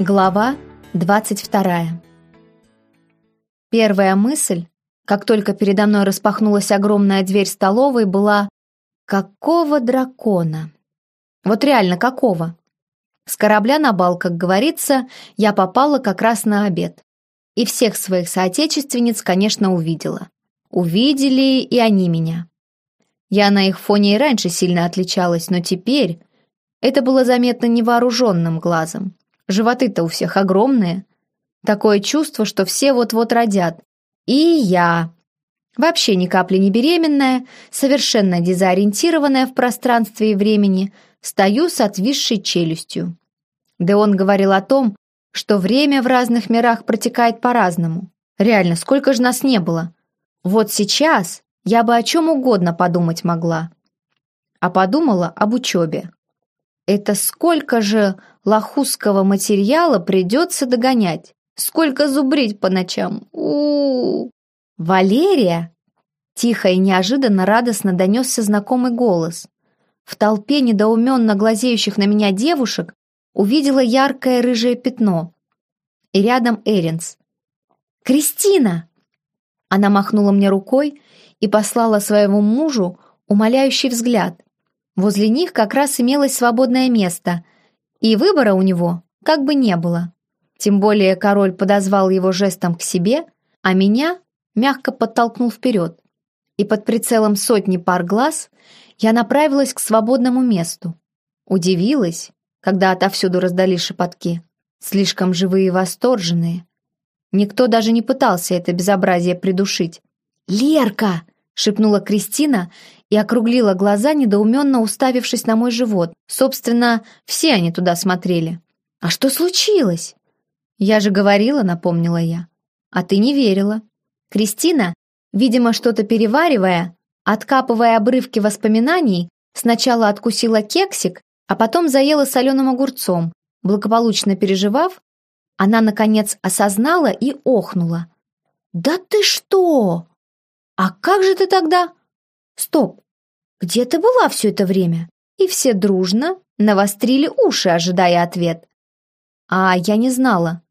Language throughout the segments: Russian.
Глава 22 Первая мысль, как только передо мной распахнулась огромная дверь столовой, была «Какого дракона?» Вот реально, какого? С корабля на бал, как говорится, я попала как раз на обед. И всех своих соотечественниц, конечно, увидела. Увидели и они меня. Я на их фоне и раньше сильно отличалась, но теперь это было заметно невооруженным глазом. Животы-то у всех огромные. Такое чувство, что все вот-вот родят. И я. Вообще ни капли не беременная, совершенно дезориентированная в пространстве и времени, стою с отвисшей челюстью. Да он говорил о том, что время в разных мирах протекает по-разному. Реально, сколько же нас не было? Вот сейчас я бы о чем угодно подумать могла. А подумала об учебе. Это сколько же лохузского материала придется догонять? Сколько зубрить по ночам? у у, -у. «Валерия!» Тихо и неожиданно радостно донесся знакомый голос. В толпе недоуменно глазеющих на меня девушек увидела яркое рыжее пятно. И рядом Эринс. «Кристина!» Она махнула мне рукой и послала своему мужу умоляющий взгляд. Возле них как раз имелось свободное место, и выбора у него как бы не было. Тем более король подозвал его жестом к себе, а меня мягко подтолкнул вперед. И под прицелом сотни пар глаз я направилась к свободному месту. Удивилась, когда отовсюду раздались шепотки. Слишком живые и восторженные. Никто даже не пытался это безобразие придушить. «Лерка!» — шепнула Кристина и округлила глаза, недоуменно уставившись на мой живот. Собственно, все они туда смотрели. «А что случилось?» «Я же говорила», — напомнила я. «А ты не верила». Кристина, видимо, что-то переваривая, откапывая обрывки воспоминаний, сначала откусила кексик, а потом заела соленым огурцом. Благополучно переживав, она, наконец, осознала и охнула. «Да ты что? А как же ты тогда...» «Стоп! Где ты была все это время?» И все дружно навострили уши, ожидая ответ. А я не знала,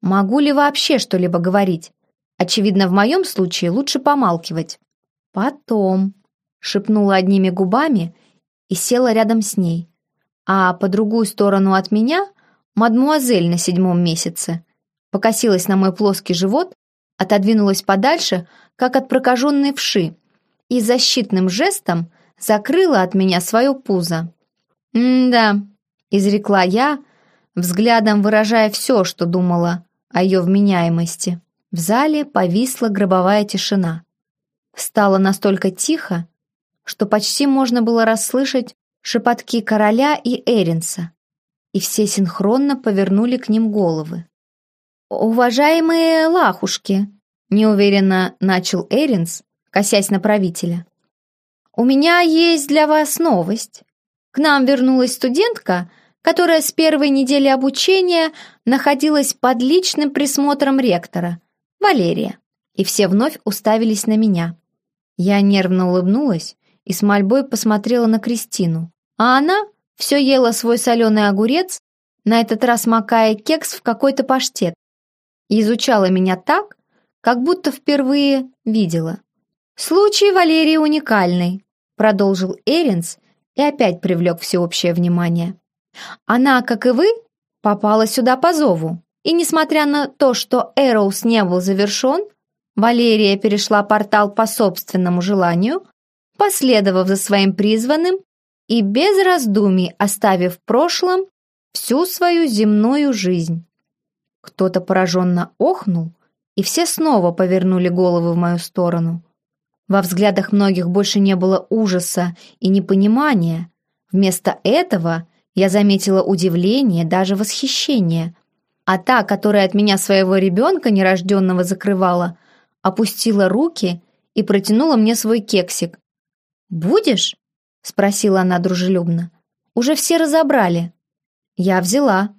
могу ли вообще что-либо говорить. Очевидно, в моем случае лучше помалкивать. «Потом», — шепнула одними губами и села рядом с ней. А по другую сторону от меня мадмуазель на седьмом месяце покосилась на мой плоский живот, отодвинулась подальше, как от прокаженной вши, и защитным жестом закрыла от меня свое пузо. «М-да», — изрекла я, взглядом выражая все, что думала о ее вменяемости. В зале повисла гробовая тишина. Стало настолько тихо, что почти можно было расслышать шепотки короля и Эринса, и все синхронно повернули к ним головы. «Уважаемые лахушки», — неуверенно начал Эринс, косясь на правителя. «У меня есть для вас новость. К нам вернулась студентка, которая с первой недели обучения находилась под личным присмотром ректора, Валерия». И все вновь уставились на меня. Я нервно улыбнулась и с мольбой посмотрела на Кристину, а она все ела свой соленый огурец, на этот раз макая кекс в какой-то паштет, и изучала меня так, как будто впервые видела. «Случай Валерии уникальный», — продолжил Эринс и опять привлек всеобщее внимание. «Она, как и вы, попала сюда по зову, и несмотря на то, что Эроус не был завершен, Валерия перешла портал по собственному желанию, последовав за своим призванным и без раздумий оставив в прошлом всю свою земную жизнь». Кто-то пораженно охнул, и все снова повернули головы в мою сторону. Во взглядах многих больше не было ужаса и непонимания. Вместо этого я заметила удивление, даже восхищение. А та, которая от меня своего ребенка нерожденного закрывала, опустила руки и протянула мне свой кексик. «Будешь?» — спросила она дружелюбно. «Уже все разобрали». Я взяла.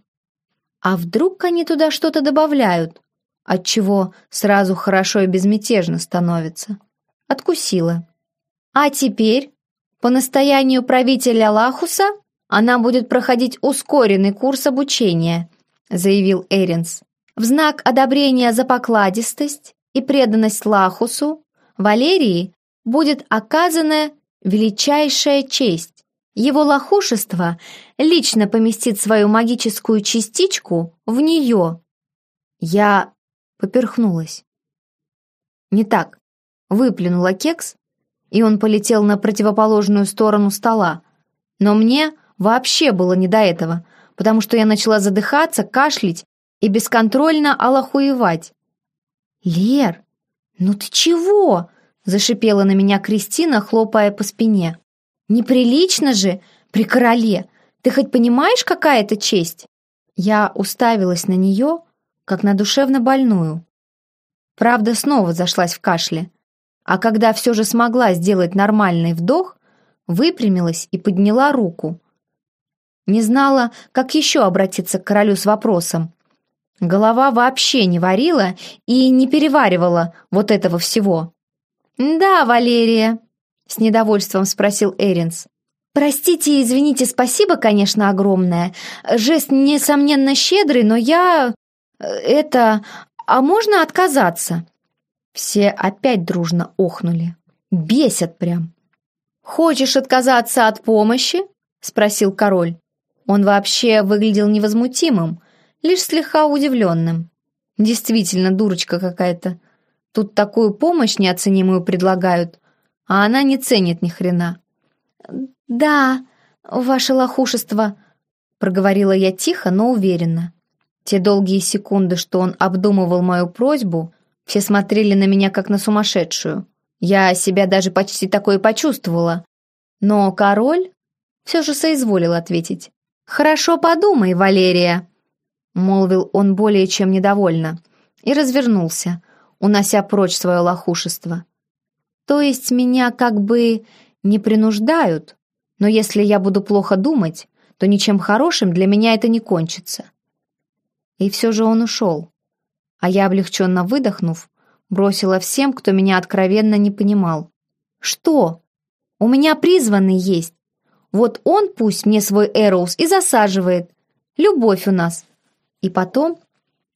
А вдруг они туда что-то добавляют, отчего сразу хорошо и безмятежно становится? откусила. А теперь, по настоянию правителя Лахуса, она будет проходить ускоренный курс обучения, заявил Эринс. «В знак одобрения за покладистость и преданность Лахусу Валерии будет оказана величайшая честь. Его лохушество лично поместит свою магическую частичку в нее». Я поперхнулась. Не так. Выплюнула кекс, и он полетел на противоположную сторону стола. Но мне вообще было не до этого, потому что я начала задыхаться, кашлять и бесконтрольно алахуевать. «Лер, ну ты чего?» — зашипела на меня Кристина, хлопая по спине. «Неприлично же при короле! Ты хоть понимаешь, какая это честь?» Я уставилась на нее, как на душевно больную. Правда, снова зашлась в кашле, а когда все же смогла сделать нормальный вдох, выпрямилась и подняла руку. Не знала, как еще обратиться к королю с вопросом. Голова вообще не варила и не переваривала вот этого всего. «Да, Валерия», — с недовольством спросил Эринс. «Простите и извините, спасибо, конечно, огромное. Жест, несомненно, щедрый, но я... Э, это... А можно отказаться?» Все опять дружно охнули. Бесят прям. «Хочешь отказаться от помощи?» — спросил король. Он вообще выглядел невозмутимым, лишь слегка удивленным. Действительно, дурочка какая-то. Тут такую помощь неоценимую предлагают, а она не ценит ни хрена. «Да, ваше лохушество», — проговорила я тихо, но уверенно. Те долгие секунды, что он обдумывал мою просьбу, все смотрели на меня как на сумасшедшую. Я себя даже почти такое почувствовала. Но король все же соизволил ответить. «Хорошо подумай, Валерия», — молвил он более чем недовольно, и развернулся, унося прочь свое лохушество. «То есть меня как бы не принуждают, но если я буду плохо думать, то ничем хорошим для меня это не кончится». И все же он ушел, а я, облегченно выдохнув, бросила всем, кто меня откровенно не понимал. «Что? У меня призванный есть, вот он пусть мне свой Эроус и засаживает. Любовь у нас. И потом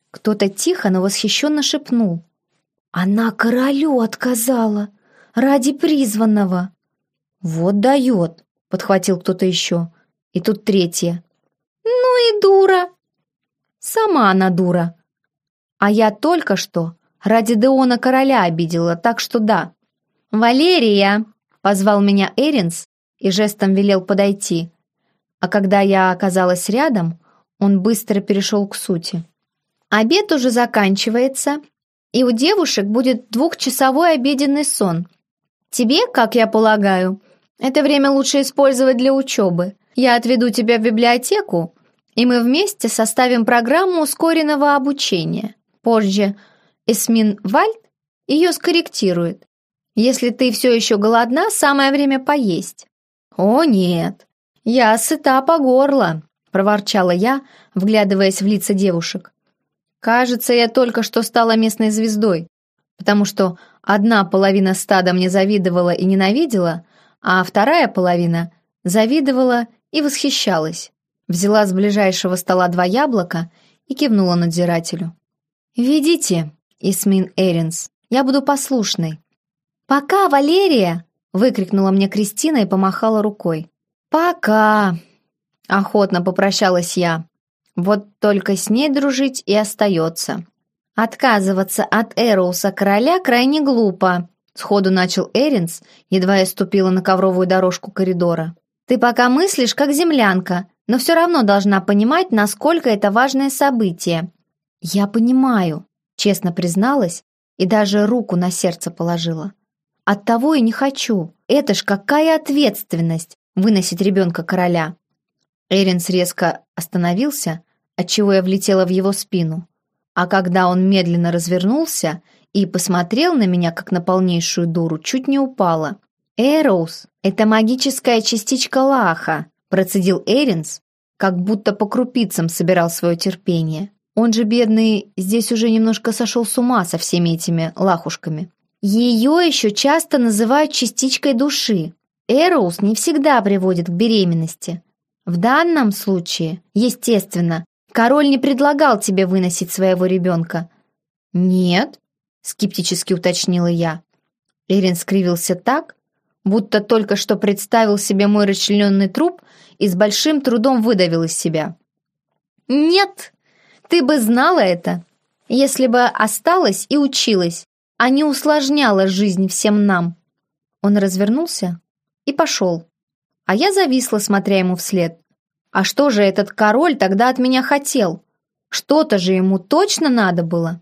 кто-то тихо, но восхищенно шепнул. Она королю отказала. Ради призванного. Вот дает, подхватил кто-то еще. И тут третья. Ну и дура. Сама она дура. А я только что ради Деона короля обидела, так что да. «Валерия!» — позвал меня Эринс, и жестом велел подойти. А когда я оказалась рядом, он быстро перешел к сути. «Обед уже заканчивается, и у девушек будет двухчасовой обеденный сон. Тебе, как я полагаю, это время лучше использовать для учебы. Я отведу тебя в библиотеку, и мы вместе составим программу ускоренного обучения. Позже Эсмин Вальд ее скорректирует. Если ты все еще голодна, самое время поесть. «О, нет, я сыта по горло», — проворчала я, вглядываясь в лица девушек. «Кажется, я только что стала местной звездой, потому что одна половина стада мне завидовала и ненавидела, а вторая половина завидовала и восхищалась. Взяла с ближайшего стола два яблока и кивнула надзирателю. «Ведите, Исмин Эринс, я буду послушной». «Пока, Валерия!» выкрикнула мне Кристина и помахала рукой. «Пока!» — охотно попрощалась я. «Вот только с ней дружить и остается». «Отказываться от Эроуса короля крайне глупо», — сходу начал Эринс, едва я ступила на ковровую дорожку коридора. «Ты пока мыслишь, как землянка, но все равно должна понимать, насколько это важное событие». «Я понимаю», — честно призналась и даже руку на сердце положила. Оттого и не хочу. Это ж какая ответственность выносить ребенка короля. Эринс резко остановился, отчего я влетела в его спину. А когда он медленно развернулся и посмотрел на меня, как на полнейшую дуру, чуть не упала. «Эроус — это магическая частичка Лаха», процедил Эринс, как будто по крупицам собирал свое терпение. Он же, бедный, здесь уже немножко сошел с ума со всеми этими лахушками. Ее еще часто называют частичкой души. Эроус не всегда приводит к беременности. В данном случае, естественно, король не предлагал тебе выносить своего ребенка». «Нет», — скептически уточнила я. Эрин скривился так, будто только что представил себе мой расчлененный труп и с большим трудом выдавил из себя. «Нет, ты бы знала это, если бы осталась и училась, а не усложняла жизнь всем нам». Он развернулся и пошел, а я зависла, смотря ему вслед. А что же этот король тогда от меня хотел? Что-то же ему точно надо было.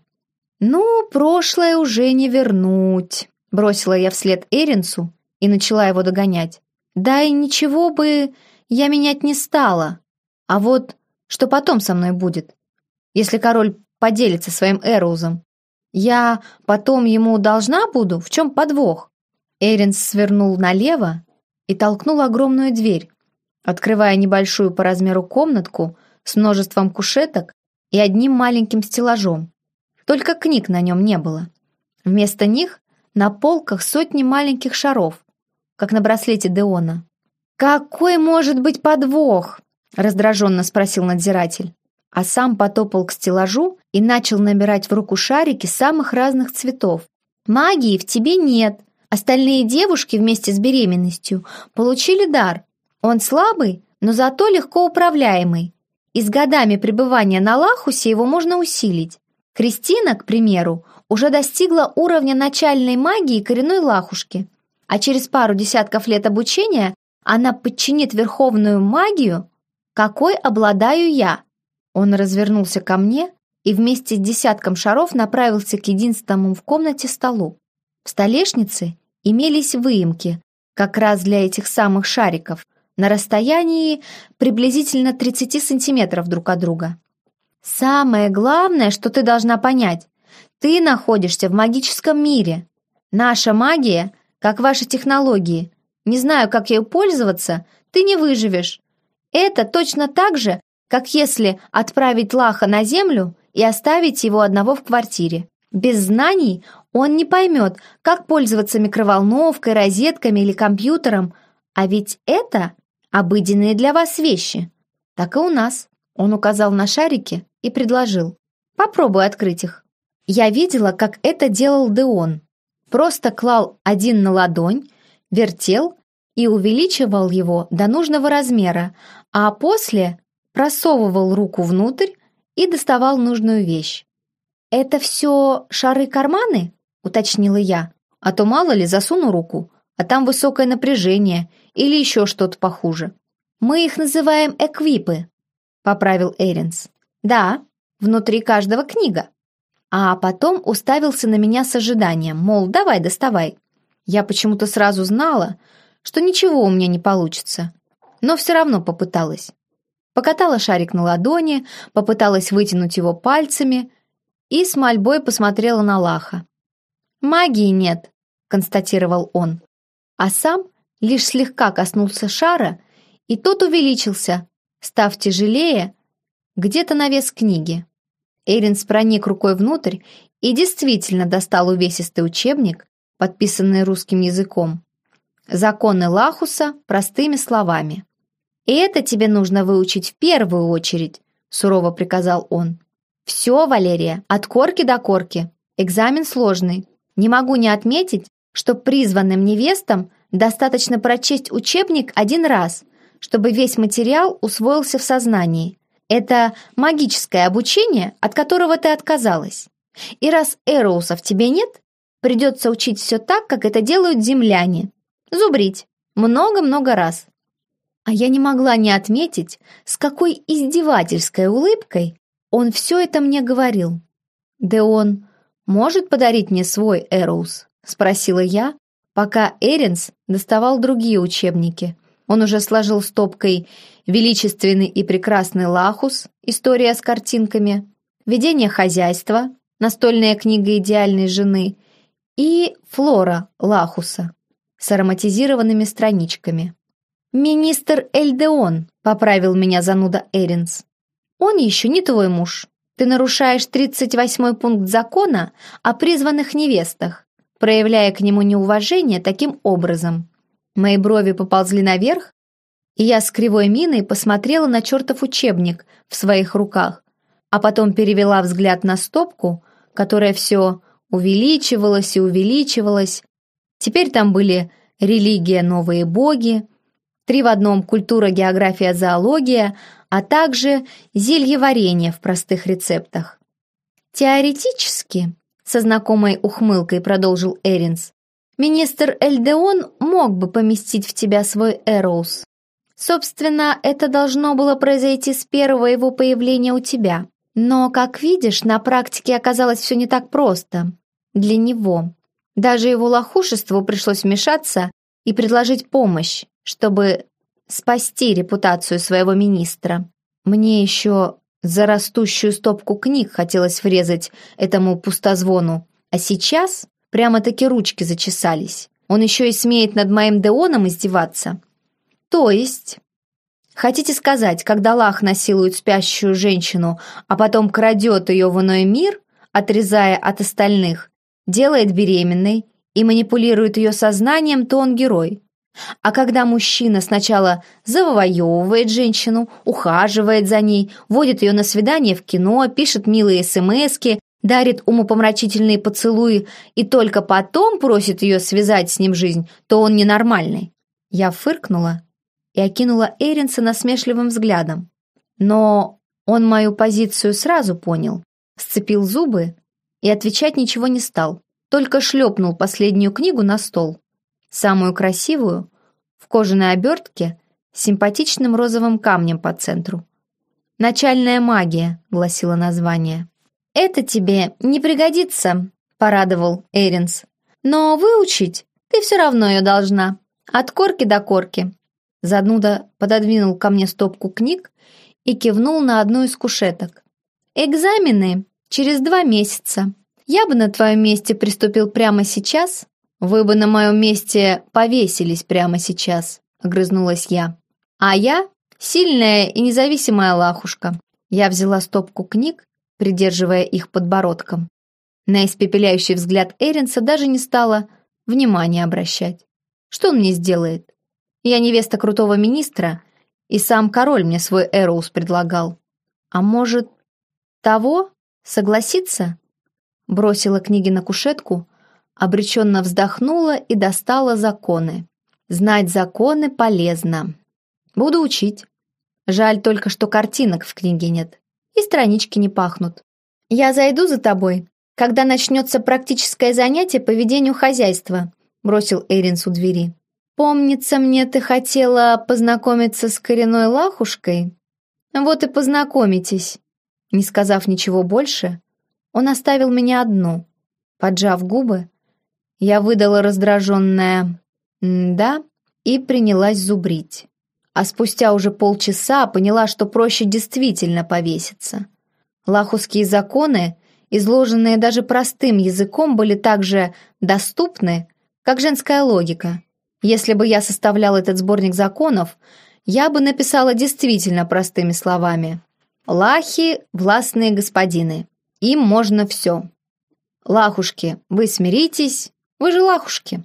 «Ну, прошлое уже не вернуть», — бросила я вслед Эринсу и начала его догонять. «Да и ничего бы я менять не стала. А вот что потом со мной будет, если король поделится своим Эроузом? Я потом ему должна буду? В чем подвох?» Эринс свернул налево и толкнул огромную дверь, открывая небольшую по размеру комнатку с множеством кушеток и одним маленьким стеллажом. Только книг на нем не было. Вместо них на полках сотни маленьких шаров, как на браслете Деона. «Какой может быть подвох?» — раздраженно спросил надзиратель. А сам потопал к стеллажу и начал набирать в руку шарики самых разных цветов. «Магии в тебе нет. Остальные девушки вместе с беременностью получили дар. Он слабый, но зато легко управляемый. И с годами пребывания на Лахусе его можно усилить. Кристина, к примеру, уже достигла уровня начальной магии коренной лахушки, а через пару десятков лет обучения она подчинит верховную магию, какой обладаю я. Он развернулся ко мне и вместе с десятком шаров направился к единственному в комнате столу. В столешнице имелись выемки, как раз для этих самых шариков, на расстоянии приблизительно 30 сантиметров друг от друга. Самое главное, что ты должна понять, ты находишься в магическом мире. Наша магия, как ваши технологии. Не знаю, как ею пользоваться, ты не выживешь. Это точно так же, как если отправить Лаха на землю и оставить его одного в квартире. Без знаний он не поймет, как пользоваться микроволновкой, розетками или компьютером, а ведь это обыденные для вас вещи. Так и у нас. Он указал на шарики и предложил. Попробуй открыть их. Я видела, как это делал Деон. Просто клал один на ладонь, вертел и увеличивал его до нужного размера, а после просовывал руку внутрь и доставал нужную вещь. «Это все шары-карманы?» — уточнила я. «А то мало ли засуну руку, а там высокое напряжение или еще что-то похуже». «Мы их называем эквипы», — поправил Эринс. «Да, внутри каждого книга». А потом уставился на меня с ожиданием, мол, давай, доставай. Я почему-то сразу знала, что ничего у меня не получится, но все равно попыталась. Покатала шарик на ладони, попыталась вытянуть его пальцами, и с мольбой посмотрела на Лаха. «Магии нет», — констатировал он, а сам лишь слегка коснулся шара, и тот увеличился, став тяжелее где-то на вес книги. Эринс проник рукой внутрь и действительно достал увесистый учебник, подписанный русским языком. «Законы Лахуса простыми словами». «И это тебе нужно выучить в первую очередь», — сурово приказал он. «Все, Валерия, от корки до корки. Экзамен сложный. Не могу не отметить, что призванным невестам достаточно прочесть учебник один раз, чтобы весь материал усвоился в сознании. Это магическое обучение, от которого ты отказалась. И раз Эроуса в тебе нет, придется учить все так, как это делают земляне. Зубрить. Много-много раз. А я не могла не отметить, с какой издевательской улыбкой он все это мне говорил. «Да он может подарить мне свой Эроус?» — спросила я, пока Эринс доставал другие учебники. Он уже сложил стопкой «Величественный и прекрасный Лахус. История с картинками», «Ведение хозяйства», настольная книга идеальной жены и «Флора Лахуса» с ароматизированными страничками. «Министр Эльдеон», — поправил меня зануда Эринс. Он еще не твой муж. Ты нарушаешь 38-й пункт закона о призванных невестах, проявляя к нему неуважение таким образом. Мои брови поползли наверх, и я с кривой миной посмотрела на чертов учебник в своих руках, а потом перевела взгляд на стопку, которая все увеличивалась и увеличивалась. Теперь там были религия, новые боги, три в одном культура, география, зоология, а также зельеварение в простых рецептах. Теоретически, со знакомой ухмылкой продолжил Эринс, министр Эльдеон мог бы поместить в тебя свой Эроус. Собственно, это должно было произойти с первого его появления у тебя. Но, как видишь, на практике оказалось все не так просто. Для него. Даже его лохушеству пришлось вмешаться и предложить помощь, чтобы спасти репутацию своего министра. Мне еще за растущую стопку книг хотелось врезать этому пустозвону, а сейчас прямо-таки ручки зачесались. Он еще и смеет над моим Деоном издеваться. То есть... Хотите сказать, когда Лах насилует спящую женщину, а потом крадет ее в иной мир, отрезая от остальных, делает беременной и манипулирует ее сознанием, то он герой. А когда мужчина сначала завоевывает женщину, ухаживает за ней, водит ее на свидание в кино, пишет милые смски, дарит умопомрачительные поцелуи и только потом просит ее связать с ним жизнь, то он ненормальный. Я фыркнула и окинула Эринса насмешливым взглядом. Но он мою позицию сразу понял, сцепил зубы и отвечать ничего не стал, только шлепнул последнюю книгу на стол. Самую красивую, в кожаной обертке, с симпатичным розовым камнем по центру. «Начальная магия», — гласило название. «Это тебе не пригодится», — порадовал Эринс. «Но выучить ты все равно ее должна. От корки до корки. Зануда пододвинул ко мне стопку книг и кивнул на одну из кушеток. «Экзамены через два месяца. Я бы на твоем месте приступил прямо сейчас. Вы бы на моем месте повесились прямо сейчас», — огрызнулась я. «А я сильная и независимая лахушка». Я взяла стопку книг, придерживая их подбородком. На испепеляющий взгляд Эринса даже не стала внимания обращать. Что он мне сделает? Я невеста крутого министра, и сам король мне свой Эроус предлагал. А может, того? Согласиться? Бросила книги на кушетку, обреченно вздохнула и достала законы. Знать законы полезно. Буду учить. Жаль только, что картинок в книге нет. И странички не пахнут. Я зайду за тобой, когда начнется практическое занятие по ведению хозяйства, бросил Эринс у двери. «Помнится мне, ты хотела познакомиться с коренной лахушкой? Вот и познакомитесь». Не сказав ничего больше, он оставил меня одну. Поджав губы, я выдала раздраженное «да» и принялась зубрить. А спустя уже полчаса поняла, что проще действительно повеситься. Лахусские законы, изложенные даже простым языком, были так же доступны, как женская логика. Если бы я составлял этот сборник законов, я бы написала действительно простыми словами. «Лахи – властные господины. Им можно все. Лахушки, вы смиритесь, вы же лахушки».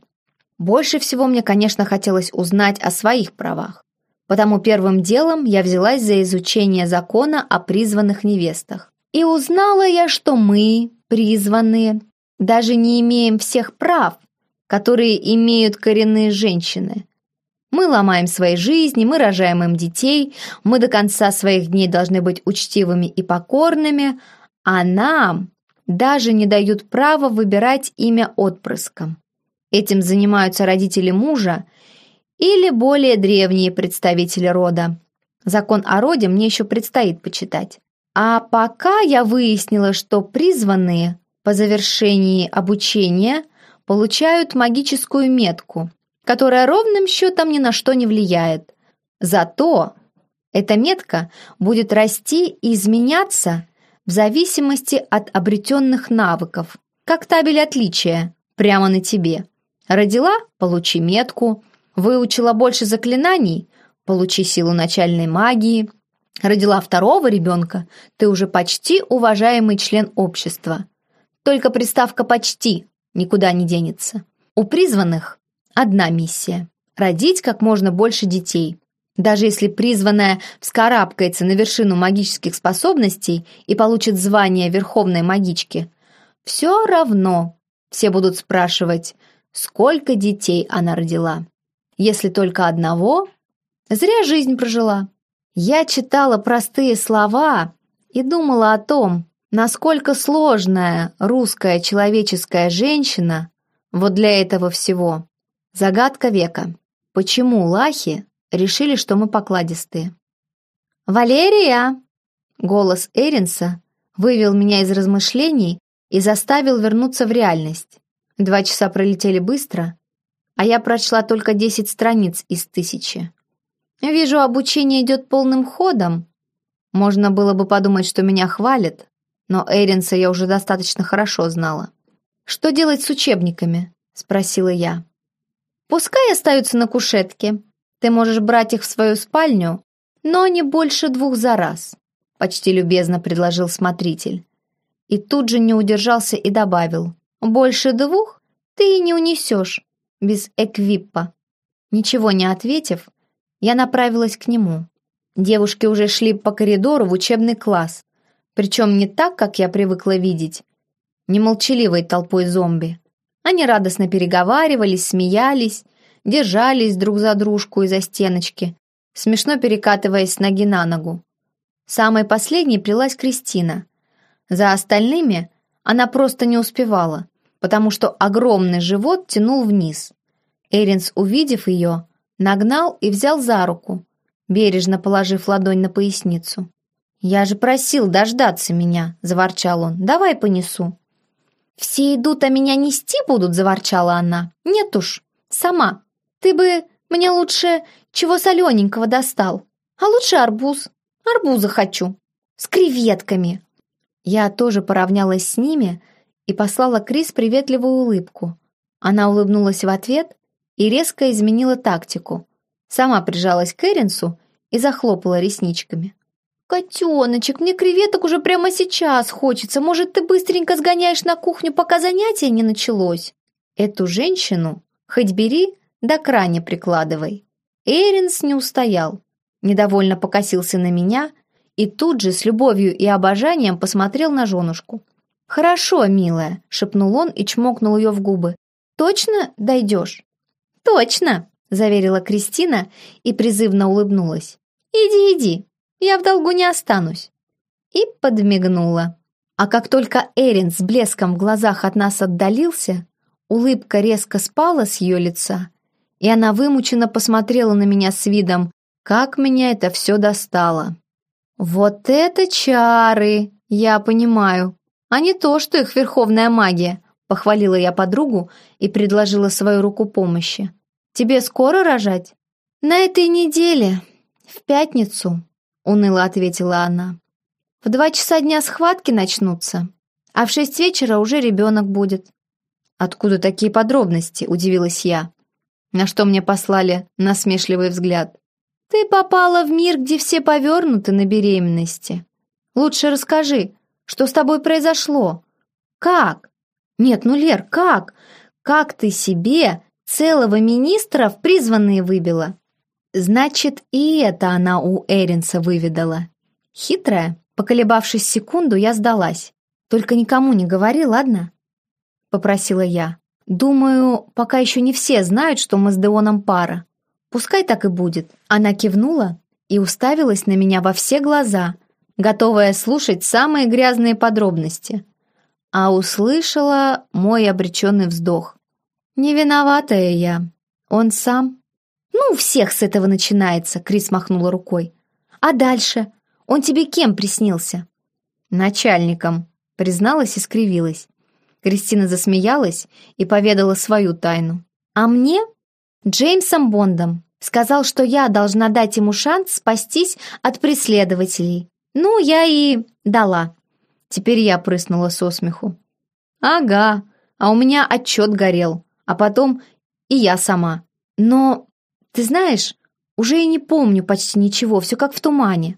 Больше всего мне, конечно, хотелось узнать о своих правах. Потому первым делом я взялась за изучение закона о призванных невестах. И узнала я, что мы, призванные, даже не имеем всех прав, которые имеют коренные женщины. Мы ломаем свои жизни, мы рожаем им детей, мы до конца своих дней должны быть учтивыми и покорными, а нам даже не дают права выбирать имя отпрыском. Этим занимаются родители мужа или более древние представители рода. Закон о роде мне еще предстоит почитать. А пока я выяснила, что призванные по завершении обучения получают магическую метку, которая ровным счетом ни на что не влияет. Зато эта метка будет расти и изменяться в зависимости от обретенных навыков, как табель отличия, прямо на тебе. Родила – получи метку, выучила больше заклинаний – получи силу начальной магии. Родила второго ребенка – ты уже почти уважаемый член общества. Только приставка «почти» никуда не денется. У призванных одна миссия – родить как можно больше детей. Даже если призванная вскарабкается на вершину магических способностей и получит звание верховной магички, все равно все будут спрашивать, сколько детей она родила. Если только одного, зря жизнь прожила. Я читала простые слова и думала о том, насколько сложная русская человеческая женщина вот для этого всего. Загадка века. Почему лахи решили, что мы покладистые? «Валерия!» Голос Эринса вывел меня из размышлений и заставил вернуться в реальность. Два часа пролетели быстро, а я прочла только десять страниц из тысячи. Вижу, обучение идет полным ходом. Можно было бы подумать, что меня хвалят, но Эринса я уже достаточно хорошо знала. «Что делать с учебниками?» — спросила я. «Пускай остаются на кушетке. Ты можешь брать их в свою спальню, но не больше двух за раз», — почти любезно предложил смотритель. И тут же не удержался и добавил. «Больше двух ты и не унесешь, без эквиппа». Ничего не ответив, я направилась к нему. Девушки уже шли по коридору в учебный класс, причем не так, как я привыкла видеть, не молчаливой толпой зомби. Они радостно переговаривались, смеялись, держались друг за дружку из-за стеночки, смешно перекатываясь с ноги на ногу. Самой последней плелась Кристина. За остальными она просто не успевала, потому что огромный живот тянул вниз. Эринс, увидев ее, нагнал и взял за руку, бережно положив ладонь на поясницу. «Я же просил дождаться меня», — заворчал он. «Давай понесу». «Все идут, а меня нести будут», — заворчала она. «Нет уж, сама. Ты бы мне лучше чего солененького достал. А лучше арбуз. Арбуза хочу. С креветками». Я тоже поравнялась с ними и послала Крис приветливую улыбку. Она улыбнулась в ответ и резко изменила тактику. Сама прижалась к Эринсу и захлопала ресничками. «Котеночек, мне креветок уже прямо сейчас хочется. Может, ты быстренько сгоняешь на кухню, пока занятие не началось?» Эту женщину хоть бери, да кране прикладывай. Эринс не устоял. Недовольно покосился на меня и тут же с любовью и обожанием посмотрел на женушку. «Хорошо, милая», — шепнул он и чмокнул ее в губы. «Точно дойдешь?» «Точно», — заверила Кристина и призывно улыбнулась. «Иди, иди, я в долгу не останусь». И подмигнула. А как только Эрин с блеском в глазах от нас отдалился, улыбка резко спала с ее лица, и она вымученно посмотрела на меня с видом, как меня это все достало. «Вот это чары! Я понимаю. А не то, что их верховная магия», похвалила я подругу и предложила свою руку помощи. «Тебе скоро рожать?» «На этой неделе, в пятницу», — уныло ответила она. «В два часа дня схватки начнутся, а в шесть вечера уже ребенок будет». «Откуда такие подробности?» — удивилась я. На что мне послали насмешливый взгляд. «Ты попала в мир, где все повернуты на беременности. Лучше расскажи, что с тобой произошло? Как? Нет, ну, Лер, как? Как ты себе целого министра в призванные выбила?» Значит, и это она у Эринса выведала. Хитрая, поколебавшись секунду, я сдалась. «Только никому не говори, ладно?» Попросила я. «Думаю, пока еще не все знают, что мы с Деоном пара. Пускай так и будет». Она кивнула и уставилась на меня во все глаза, готовая слушать самые грязные подробности. А услышала мой обреченный вздох. «Не виноватая я. Он сам «Ну, у всех с этого начинается», — Крис махнула рукой. «А дальше? Он тебе кем приснился?» «Начальником», — призналась и скривилась. Кристина засмеялась и поведала свою тайну. «А мне? Джеймсом Бондом. Сказал, что я должна дать ему шанс спастись от преследователей. Ну, я и дала». Теперь я прыснула со смеху. «Ага, а у меня отчет горел, а потом и я сама. Но ты знаешь, уже и не помню почти ничего, все как в тумане».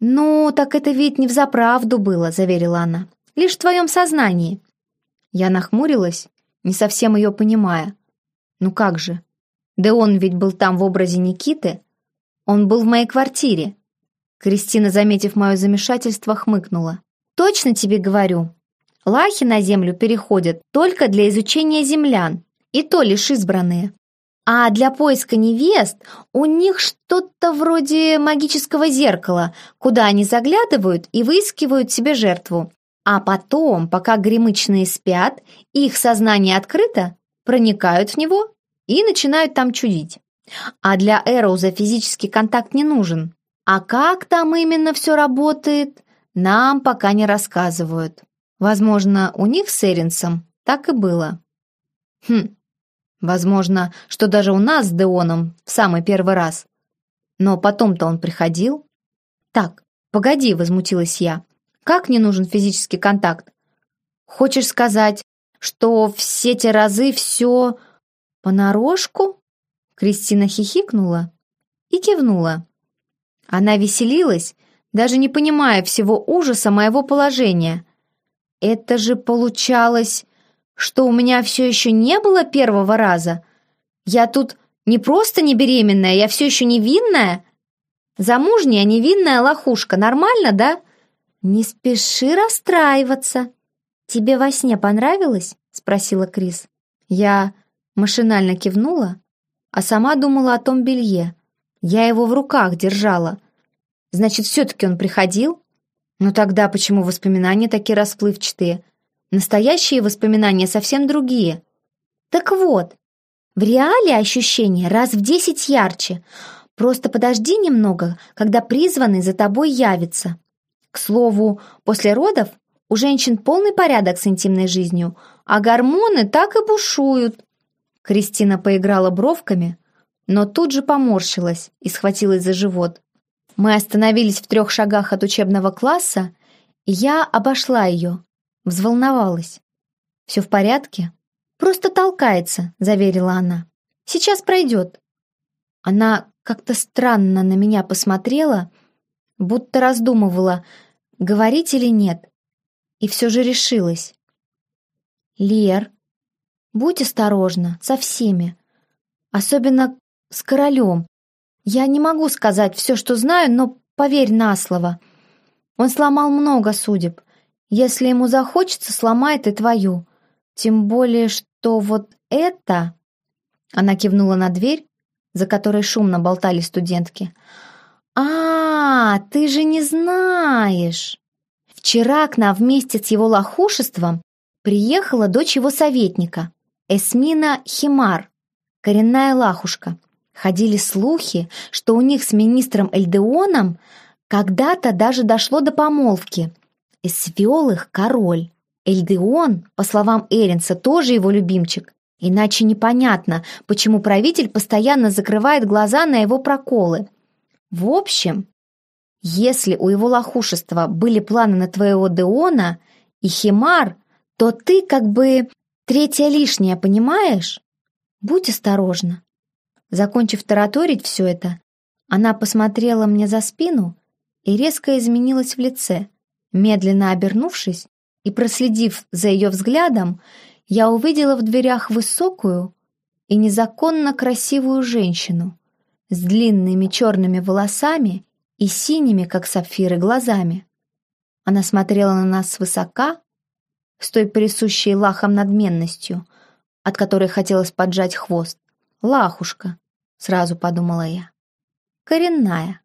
«Ну, так это ведь не взаправду было», — заверила она. «Лишь в твоем сознании». Я нахмурилась, не совсем ее понимая. «Ну как же? Да он ведь был там в образе Никиты. Он был в моей квартире». Кристина, заметив мое замешательство, хмыкнула. «Точно тебе говорю. Лахи на землю переходят только для изучения землян, и то лишь избранные. А для поиска невест у них что-то вроде магического зеркала, куда они заглядывают и выискивают себе жертву. А потом, пока гремычные спят, их сознание открыто, проникают в него и начинают там чудить. А для Эроуза физический контакт не нужен. А как там именно все работает, нам пока не рассказывают. Возможно, у них с Эринсом так и было. Хм, возможно, что даже у нас с Деоном в самый первый раз. Но потом-то он приходил. Так, погоди, возмутилась я. Как не нужен физический контакт? Хочешь сказать, что все те разы все понарошку?» Кристина хихикнула и кивнула. Она веселилась, даже не понимая всего ужаса моего положения. «Это же получалось, что у меня все еще не было первого раза? Я тут не просто не беременная, я все еще невинная? Замужняя невинная лохушка, нормально, да?» «Не спеши расстраиваться. Тебе во сне понравилось?» — спросила Крис. Я машинально кивнула, а сама думала о том белье. Я его в руках держала. Значит, все-таки он приходил? Но тогда почему воспоминания такие расплывчатые? Настоящие воспоминания совсем другие. Так вот, в реале ощущения раз в десять ярче. Просто подожди немного, когда призванный за тобой явится. К слову, после родов у женщин полный порядок с интимной жизнью, а гормоны так и бушуют. Кристина поиграла бровками, но тут же поморщилась и схватилась за живот. Мы остановились в трех шагах от учебного класса, и я обошла ее, взволновалась. «Все в порядке?» «Просто толкается», — заверила она. «Сейчас пройдет». Она как-то странно на меня посмотрела, будто раздумывала, говорить или нет, и все же решилась. «Лер, будь осторожна со всеми, особенно с королем. Я не могу сказать все, что знаю, но поверь на слово. Он сломал много судеб. Если ему захочется, сломает и твою. Тем более, что вот это...» Она кивнула на дверь, за которой шумно болтали студентки — «А, ты же не знаешь!» Вчера к нам вместе с его лохушеством приехала дочь его советника, Эсмина Химар, коренная лахушка. Ходили слухи, что у них с министром Эльдеоном когда-то даже дошло до помолвки. И свел их король. Эльдеон, по словам Эринса, тоже его любимчик. Иначе непонятно, почему правитель постоянно закрывает глаза на его проколы – в общем, если у его лохушества были планы на твоего Деона и Химар, то ты как бы третья лишняя, понимаешь? Будь осторожна. Закончив тараторить все это, она посмотрела мне за спину и резко изменилась в лице. Медленно обернувшись и проследив за ее взглядом, я увидела в дверях высокую и незаконно красивую женщину с длинными черными волосами и синими, как сапфиры, глазами. Она смотрела на нас свысока, с той присущей лахом надменностью, от которой хотелось поджать хвост. «Лахушка», — сразу подумала я. «Коренная».